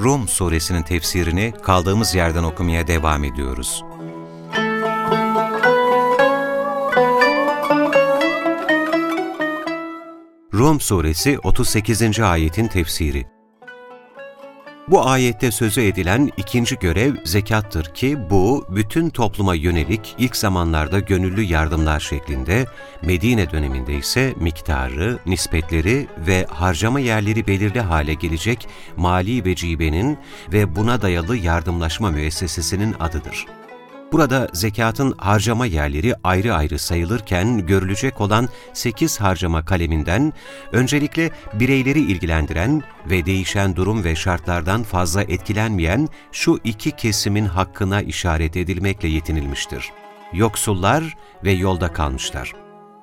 Rum suresinin tefsirini kaldığımız yerden okumaya devam ediyoruz. Rum suresi 38. ayetin tefsiri bu ayette sözü edilen ikinci görev zekattır ki bu bütün topluma yönelik ilk zamanlarda gönüllü yardımlar şeklinde, Medine döneminde ise miktarı, nispetleri ve harcama yerleri belirli hale gelecek mali vecibenin ve buna dayalı yardımlaşma müessesesinin adıdır. Burada zekatın harcama yerleri ayrı ayrı sayılırken görülecek olan 8 harcama kaleminden öncelikle bireyleri ilgilendiren ve değişen durum ve şartlardan fazla etkilenmeyen şu iki kesimin hakkına işaret edilmekle yetinilmiştir. Yoksullar ve yolda kalmışlar.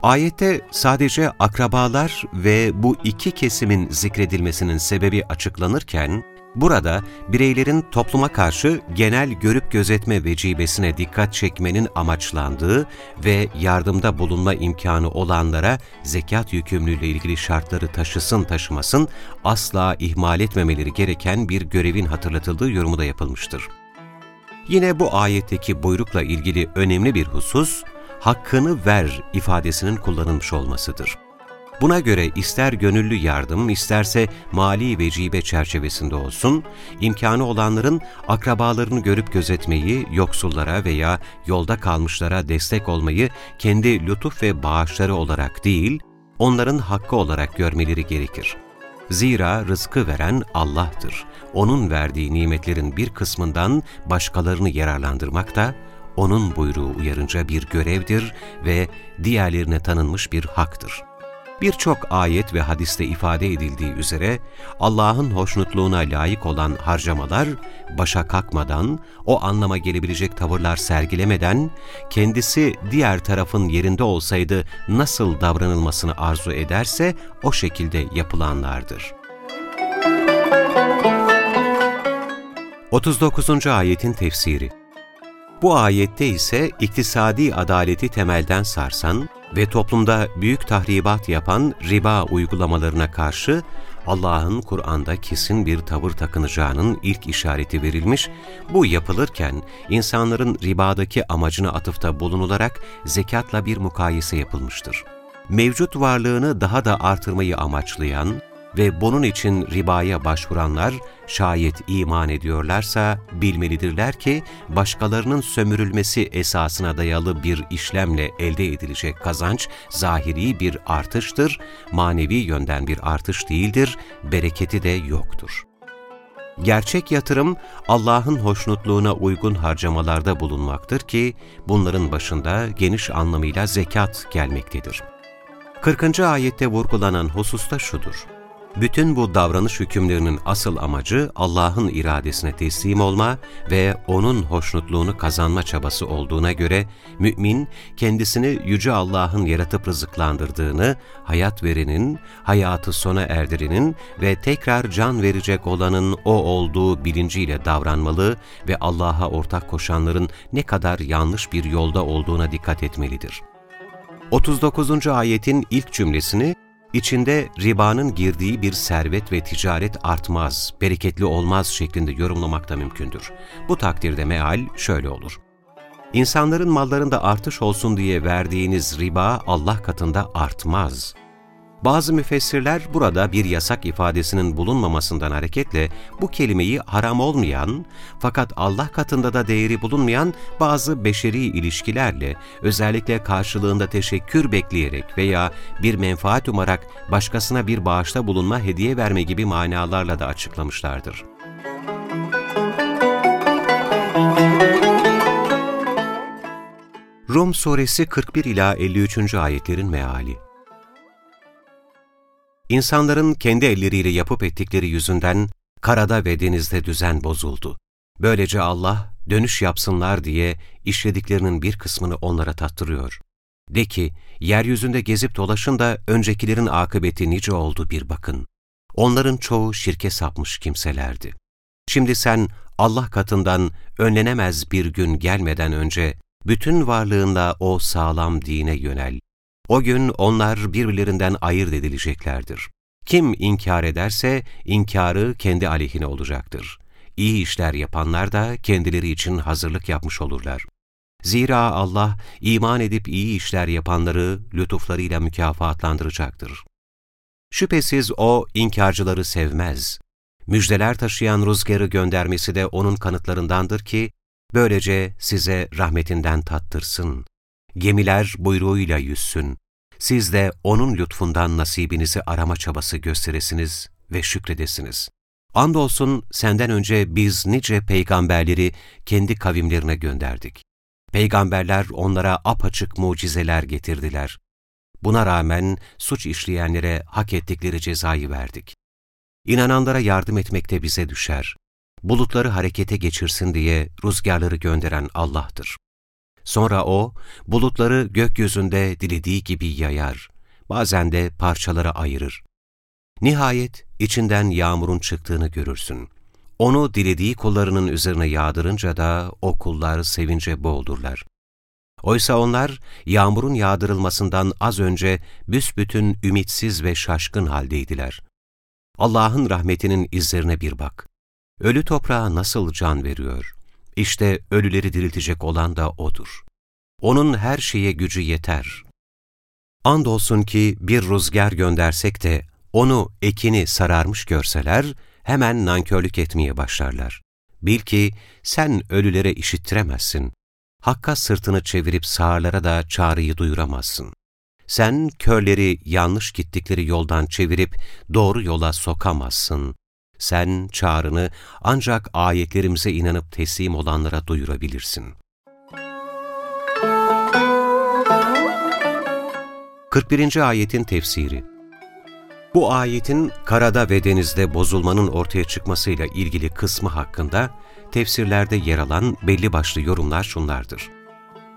Ayette sadece akrabalar ve bu iki kesimin zikredilmesinin sebebi açıklanırken, Burada bireylerin topluma karşı genel görüp gözetme vecibesine dikkat çekmenin amaçlandığı ve yardımda bulunma imkanı olanlara zekat yükümlülüğü ilgili şartları taşısın taşımasın asla ihmal etmemeleri gereken bir görevin hatırlatıldığı yorumu da yapılmıştır. Yine bu ayetteki buyrukla ilgili önemli bir husus, hakkını ver ifadesinin kullanılmış olmasıdır. Buna göre ister gönüllü yardım, isterse mali vecibe çerçevesinde olsun, imkanı olanların akrabalarını görüp gözetmeyi, yoksullara veya yolda kalmışlara destek olmayı kendi lütuf ve bağışları olarak değil, onların hakkı olarak görmeleri gerekir. Zira rızkı veren Allah'tır. Onun verdiği nimetlerin bir kısmından başkalarını yararlandırmak da, O'nun buyruğu uyarınca bir görevdir ve diğerlerine tanınmış bir haktır.'' Birçok ayet ve hadiste ifade edildiği üzere Allah'ın hoşnutluğuna layık olan harcamalar başa kalkmadan, o anlama gelebilecek tavırlar sergilemeden, kendisi diğer tarafın yerinde olsaydı nasıl davranılmasını arzu ederse o şekilde yapılanlardır. 39. Ayetin Tefsiri Bu ayette ise iktisadi adaleti temelden sarsan, ve toplumda büyük tahribat yapan riba uygulamalarına karşı Allah'ın Kur'an'da kesin bir tavır takınacağının ilk işareti verilmiş, bu yapılırken insanların ribadaki amacına atıfta bulunularak zekatla bir mukayese yapılmıştır. Mevcut varlığını daha da artırmayı amaçlayan, ve bunun için ribaya başvuranlar şayet iman ediyorlarsa bilmelidirler ki başkalarının sömürülmesi esasına dayalı bir işlemle elde edilecek kazanç zahiri bir artıştır, manevi yönden bir artış değildir, bereketi de yoktur. Gerçek yatırım Allah'ın hoşnutluğuna uygun harcamalarda bulunmaktır ki bunların başında geniş anlamıyla zekat gelmektedir. 40. ayette vurgulanan hususta şudur bütün bu davranış hükümlerinin asıl amacı Allah'ın iradesine teslim olma ve O'nun hoşnutluğunu kazanma çabası olduğuna göre mümin kendisini Yüce Allah'ın yaratıp rızıklandırdığını, hayat verenin, hayatı sona erdirinin ve tekrar can verecek olanın O olduğu bilinciyle davranmalı ve Allah'a ortak koşanların ne kadar yanlış bir yolda olduğuna dikkat etmelidir. 39. ayetin ilk cümlesini içinde ribanın girdiği bir servet ve ticaret artmaz, bereketli olmaz şeklinde yorumlamak da mümkündür. Bu takdirde meal şöyle olur. İnsanların mallarında artış olsun diye verdiğiniz riba Allah katında artmaz. Bazı müfessirler burada bir yasak ifadesinin bulunmamasından hareketle bu kelimeyi haram olmayan fakat Allah katında da değeri bulunmayan bazı beşeri ilişkilerle özellikle karşılığında teşekkür bekleyerek veya bir menfaat umarak başkasına bir bağışta bulunma hediye verme gibi manalarla da açıklamışlardır. Rum Suresi 41 ila 53. ayetlerin meali İnsanların kendi elleriyle yapıp ettikleri yüzünden karada ve denizde düzen bozuldu. Böylece Allah dönüş yapsınlar diye işlediklerinin bir kısmını onlara tattırıyor. De ki, yeryüzünde gezip dolaşın da öncekilerin akıbeti nice oldu bir bakın. Onların çoğu şirke sapmış kimselerdi. Şimdi sen Allah katından önlenemez bir gün gelmeden önce bütün varlığında o sağlam dine yönel. O gün onlar birbirlerinden ayırt edileceklerdir. Kim inkar ederse inkarı kendi aleyhine olacaktır. İyi işler yapanlar da kendileri için hazırlık yapmış olurlar. Zira Allah iman edip iyi işler yapanları lütuflarıyla mükafatlandıracaktır. Şüphesiz O inkarcıları sevmez. Müjdeler taşıyan rüzgarı göndermesi de O'nun kanıtlarındandır ki, böylece size rahmetinden tattırsın. Gemiler buyruğuyla yüzsün. Siz de O'nun lütfundan nasibinizi arama çabası gösteresiniz ve şükredesiniz. Andolsun senden önce biz nice peygamberleri kendi kavimlerine gönderdik. Peygamberler onlara apaçık mucizeler getirdiler. Buna rağmen suç işleyenlere hak ettikleri cezayı verdik. İnananlara yardım etmekte bize düşer. Bulutları harekete geçirsin diye rüzgarları gönderen Allah'tır. Sonra O, bulutları gökyüzünde dilediği gibi yayar, bazen de parçalara ayırır. Nihayet içinden yağmurun çıktığını görürsün. Onu dilediği kullarının üzerine yağdırınca da o kullar sevince boğdurlar. Oysa onlar yağmurun yağdırılmasından az önce büsbütün ümitsiz ve şaşkın haldeydiler. Allah'ın rahmetinin izlerine bir bak. Ölü toprağa nasıl can veriyor? İşte ölüleri diriltecek olan da O'dur. O'nun her şeye gücü yeter. Andolsun ki bir rüzgar göndersek de onu ekini sararmış görseler, hemen nankörlük etmeye başlarlar. Bil ki sen ölülere işittiremezsin. Hakka sırtını çevirip sağırlara da çağrıyı duyuramazsın. Sen körleri yanlış gittikleri yoldan çevirip doğru yola sokamazsın. Sen çağrını ancak ayetlerimize inanıp teslim olanlara duyurabilirsin. 41. Ayetin Tefsiri Bu ayetin karada ve denizde bozulmanın ortaya çıkmasıyla ilgili kısmı hakkında tefsirlerde yer alan belli başlı yorumlar şunlardır.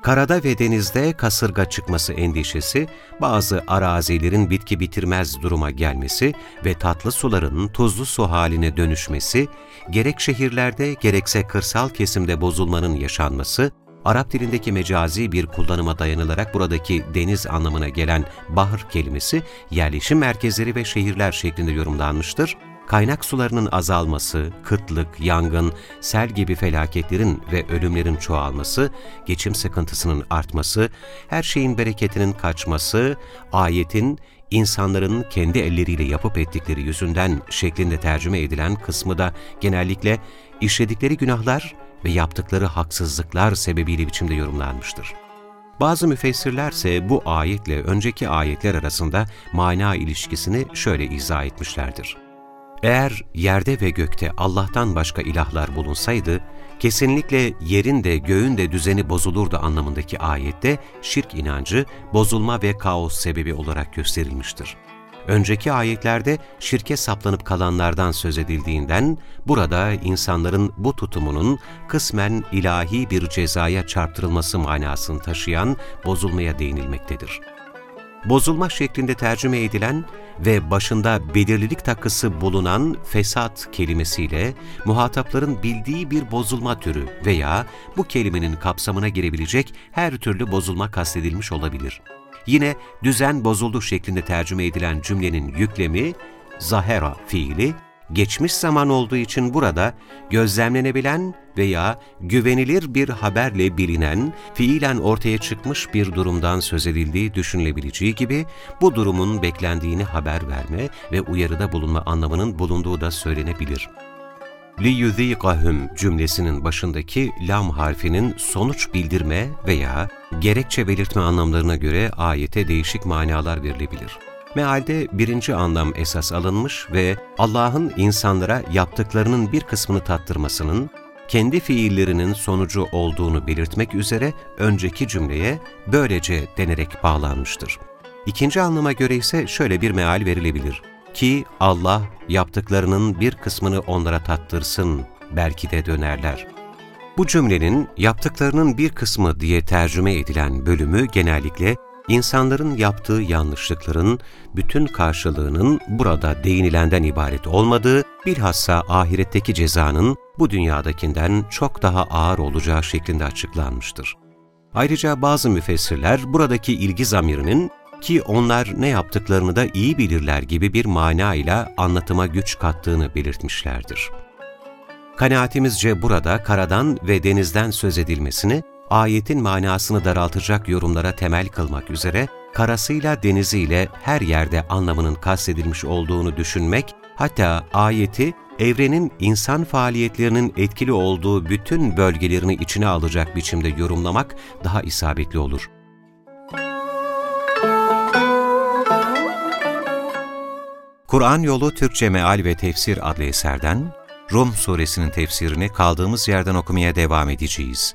Karada ve denizde kasırga çıkması endişesi, bazı arazilerin bitki bitirmez duruma gelmesi ve tatlı suların tuzlu su haline dönüşmesi, gerek şehirlerde gerekse kırsal kesimde bozulmanın yaşanması, Arap dilindeki mecazi bir kullanıma dayanılarak buradaki deniz anlamına gelen bahır kelimesi yerleşim merkezleri ve şehirler şeklinde yorumlanmıştır kaynak sularının azalması, kıtlık, yangın, sel gibi felaketlerin ve ölümlerin çoğalması, geçim sıkıntısının artması, her şeyin bereketinin kaçması, ayetin insanların kendi elleriyle yapıp ettikleri yüzünden şeklinde tercüme edilen kısmı da genellikle işledikleri günahlar ve yaptıkları haksızlıklar sebebiyle biçimde yorumlanmıştır. Bazı müfessirlerse bu ayetle önceki ayetler arasında mana ilişkisini şöyle izah etmişlerdir. Eğer yerde ve gökte Allah'tan başka ilahlar bulunsaydı, kesinlikle yerin de göğün de düzeni bozulurdu anlamındaki ayette şirk inancı bozulma ve kaos sebebi olarak gösterilmiştir. Önceki ayetlerde şirke saplanıp kalanlardan söz edildiğinden, burada insanların bu tutumunun kısmen ilahi bir cezaya çarptırılması manasını taşıyan bozulmaya değinilmektedir bozulma şeklinde tercüme edilen ve başında belirlilik takısı bulunan fesat kelimesiyle muhatapların bildiği bir bozulma türü veya bu kelimenin kapsamına girebilecek her türlü bozulma kastedilmiş olabilir. Yine düzen bozuldu şeklinde tercüme edilen cümlenin yüklemi, zahera fiili, geçmiş zaman olduğu için burada gözlemlenebilen veya güvenilir bir haberle bilinen, fiilen ortaya çıkmış bir durumdan söz edildiği düşünülebileceği gibi bu durumun beklendiğini haber verme ve uyarıda bulunma anlamının bulunduğu da söylenebilir. لِيُذ۪يقَهُمْ cümlesinin başındaki lam harfinin sonuç bildirme veya gerekçe belirtme anlamlarına göre ayete değişik manalar verilebilir. Mealde birinci anlam esas alınmış ve Allah'ın insanlara yaptıklarının bir kısmını tattırmasının, kendi fiillerinin sonucu olduğunu belirtmek üzere önceki cümleye böylece denerek bağlanmıştır. İkinci anlama göre ise şöyle bir meal verilebilir. ki Allah yaptıklarının bir kısmını onlara tattırsın, belki de dönerler. Bu cümlenin yaptıklarının bir kısmı diye tercüme edilen bölümü genellikle insanların yaptığı yanlışlıkların bütün karşılığının burada değinilenden ibaret olmadığı, bilhassa ahiretteki cezanın bu dünyadakinden çok daha ağır olacağı şeklinde açıklanmıştır. Ayrıca bazı müfessirler buradaki ilgi zamirinin ki onlar ne yaptıklarını da iyi bilirler gibi bir mana ile anlatıma güç kattığını belirtmişlerdir. Kanaatimizce burada karadan ve denizden söz edilmesini, ayetin manasını daraltacak yorumlara temel kılmak üzere, karasıyla deniziyle her yerde anlamının kastedilmiş olduğunu düşünmek, hatta ayeti evrenin insan faaliyetlerinin etkili olduğu bütün bölgelerini içine alacak biçimde yorumlamak daha isabetli olur. Kur'an Yolu Türkçe Meal ve Tefsir adlı eserden Rum suresinin tefsirini kaldığımız yerden okumaya devam edeceğiz.